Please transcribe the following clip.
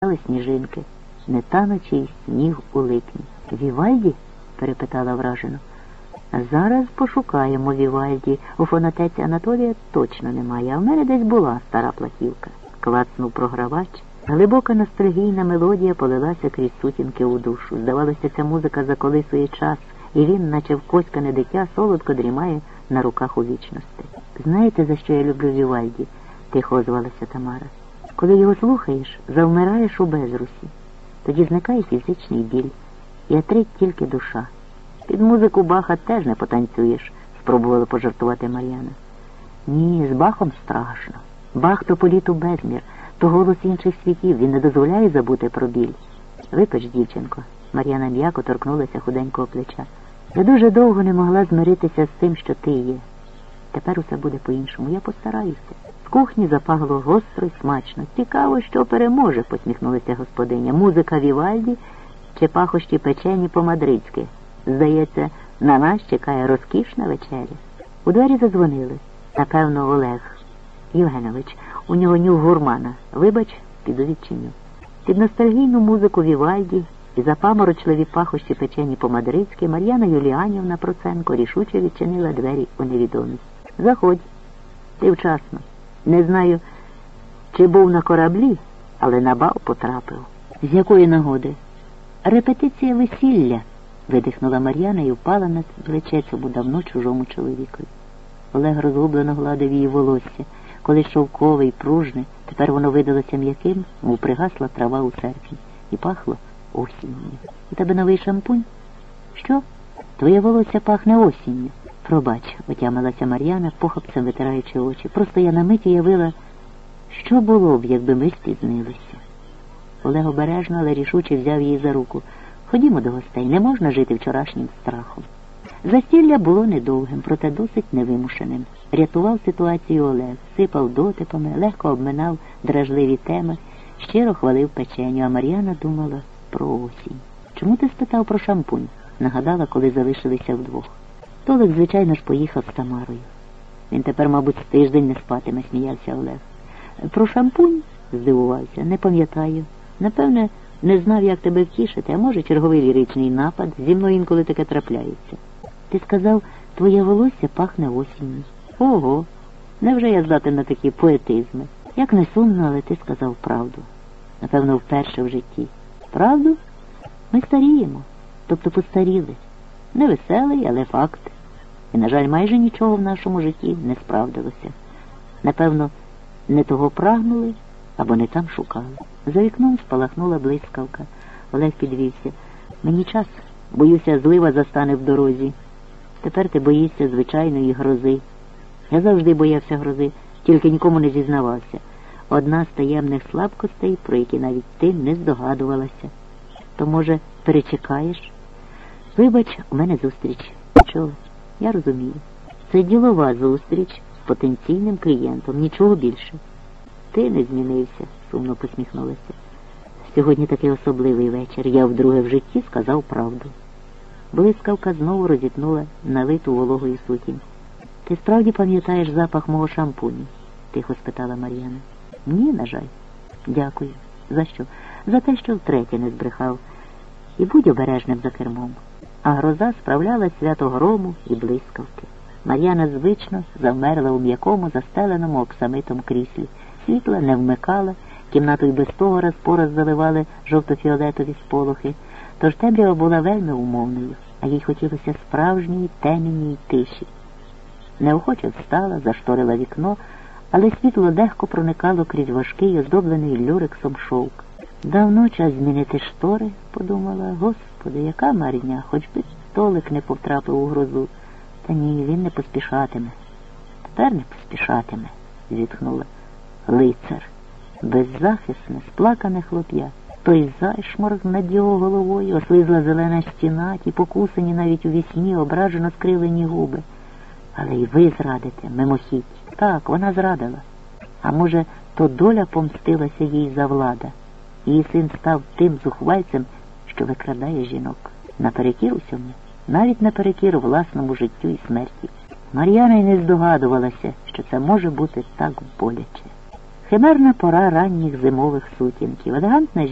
Але сніжинки, нетанучий сніг у липні. Вівальді? перепитала вражено. Зараз пошукаємо Вівальді. У фонотеці Анатолія точно немає, а в мене десь була стара платівка. Клацнув програвач. Глибока ностальгійна мелодія полилася крізь сутінки у душу. Здавалося, ця музика заколисує час, і він, наче вкоськане дитя, солодко дрімає на руках у вічності. Знаєте, за що я люблю Вівальді? тихо озвалася Тамара. Коли його слухаєш, завмираєш у безрусі. Тоді зникає фізичний біль, і отрить тільки душа. Під музику Баха теж не потанцюєш, спробувала пожартувати Мар'яна. Ні, з Бахом страшно. Бах то політ у безмір, то голос інших світів, він не дозволяє забути про біль. Випич, дівчинко, Мар'яна м'яко торкнулася худенького плеча. Я дуже довго не могла змиритися з тим, що ти є. Тепер усе буде по-іншому. Я постараюся. З кухні запагло гостро й смачно. Цікаво, що переможе, посміхнулася господиня. Музика Вівальді чи пахощі печені по-мадридськи. Здається, на нас чекає розкішна вечеря. У двері задзвонили. Напевно, Олег. Євгенович, у нього нюх гурмана. Вибач, піду відчиню. Під ностальгійну музику Вівальді і запаморочливі пахощі печені по-мадридськи Мар'яна Юліанівна Проценко рішуче відчинила двері у невідомість. Заходь, ти вчасно. Не знаю, чи був на кораблі, але на бал потрапив. З якої нагоди? Репетиція весілля, видихнула Мар'яна і впала на плече цьому давно чужому чоловікові. Олег розгублено гладив її волосся. Коли шовкове і пружне, тепер воно видалося м'яким, мов пригасла трава у серпні, і пахло осінню. У тебе новий шампунь? Що? Твоє волосся пахне осінню. Пробач, отямилася Мар'яна, похопцем витираючи очі. Просто я на миті явила, що було б, якби ми спізнилися. Олег обережно, але рішуче взяв її за руку. Ходімо до гостей, не можна жити вчорашнім страхом. Застілля було недовгим, проте досить невимушеним. Рятував ситуацію Олег, сипав дотипами, легко обминав дражливі теми, щиро хвалив печеню, а Мар'яна думала про осінь. Чому ти спитав про шампунь? нагадала, коли залишилися вдвох. Толик, звичайно ж, поїхав з Тамарою. Він тепер, мабуть, тиждень не спатиме, сміявся Олег. Про шампунь? здивувався, не пам'ятаю. Напевне, не знав, як тебе втішити, а може, черговий ліричний напад. Зі мною інколи таке трапляється. Ти сказав, твоє волосся пахне осінню. Ого, невже я здатен на такі поетизми? Як не сумно, але ти сказав правду. Напевно, вперше в житті. Правду? Ми старіємо, тобто постаріли. Невеселий, але факт. І, на жаль, майже нічого в нашому житті не справдилося. Напевно, не того прагнули або не там шукали. За вікном спалахнула блискавка. Олег підвівся. Мені час, боюся, злива застане в дорозі. Тепер ти боїшся звичайної грози. Я завжди боявся грози, тільки нікому не зізнавався. Одна з таємних слабкостей, про які навіть ти не здогадувалася. То, може, перечекаєш? Вибач, у мене зустріч. Чого? Я розумію. Це ділова зустріч з потенційним клієнтом, нічого більше. Ти не змінився, сумно посміхнулася. Сьогодні такий особливий вечір. Я вдруге в житті сказав правду. Блискавка знову розітнула налиту вологою сутінь. Ти справді пам'ятаєш запах мого шампуню? тихо спитала Мар'яна. Ні, на жаль. Дякую. За що? За те, що втретє не збрехав. І будь обережним за кермом. А гроза справляла свято грому і блискавки. Мар'яна звично завмерла у м'якому, застеленому оксамитом кріслі. Світла не вмикала, кімнату й без того раз по раз заливали жовто-фіолетові сполохи, тож темрява була вельми умовною, а їй хотілося справжньої темінній тиші. Неохоче встала, зашторила вікно, але світло легко проникало крізь важкий, оздоблений люрексом шовк. Давно час змінити штори, подумала, господи, яка марня, хоч би столик не повтрапив у грозу. Та ні, він не поспішатиме. Тепер не поспішатиме, зітхнула. Лицар, беззахисне, сплакане хлоп'я. Той зайшморг над його головою, ослизла зелена стіна, ті покусані навіть у вісні, ображено скривлені губи. Але й ви зрадите, мимохідь. Так, вона зрадила. А може, то доля помстилася їй за влада. Її син став тим зухвальцем, що викрадає жінок. Наперекір усьому, навіть наперекір власному життю і смерті. Мар'яна й не здогадувалася, що це може бути так боляче. Химерна пора ранніх зимових сутінків. Елегантна